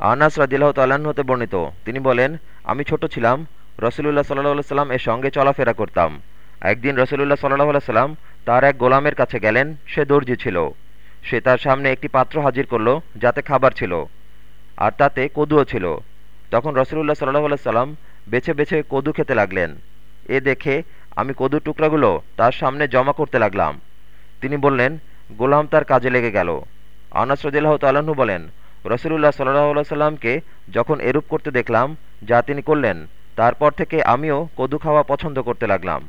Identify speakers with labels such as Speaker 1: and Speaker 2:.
Speaker 1: আনাস তাল্লাহ্ন হতে বর্ণিত। তিনি বলেন, আমি ছোট ছিলাম, রসুলুল্লাহ সাল্লাহ সাল্লাম এর সঙ্গে চলাফেরা করতাম। একদিন রসুলুল্লাহ সাল্লাহ সাল্লাম তার এক গোলামের কাছে গেলেন, সে দর্জি ছিল। সে তার সামনে একটি পাত্র হাজির করল, যাতে খাবার ছিল, আর তাতে কদুও ছিল। তখন রসুলুল্লাহ সাল্লাহ সাল্লাম বেছে বেছে কদু খেতে লাগলেন। এ দেখে আমি কদুর টুকরাগুলো তার সামনে জমা করতে লাগলাম। তিনি বললেন, গোলাম তার কাজে লেগে গেল। আনাস রদিল্লাহ তাল্লাহ্ন বলেন রসুলুল্লাহ সাল্লাহ সাল্লামকে যখন এরূপ করতে দেখলাম যা তিনি করলেন, তারপর থেকে আমিও কদু খাওয়া পছন্দ করতে লাগলাম।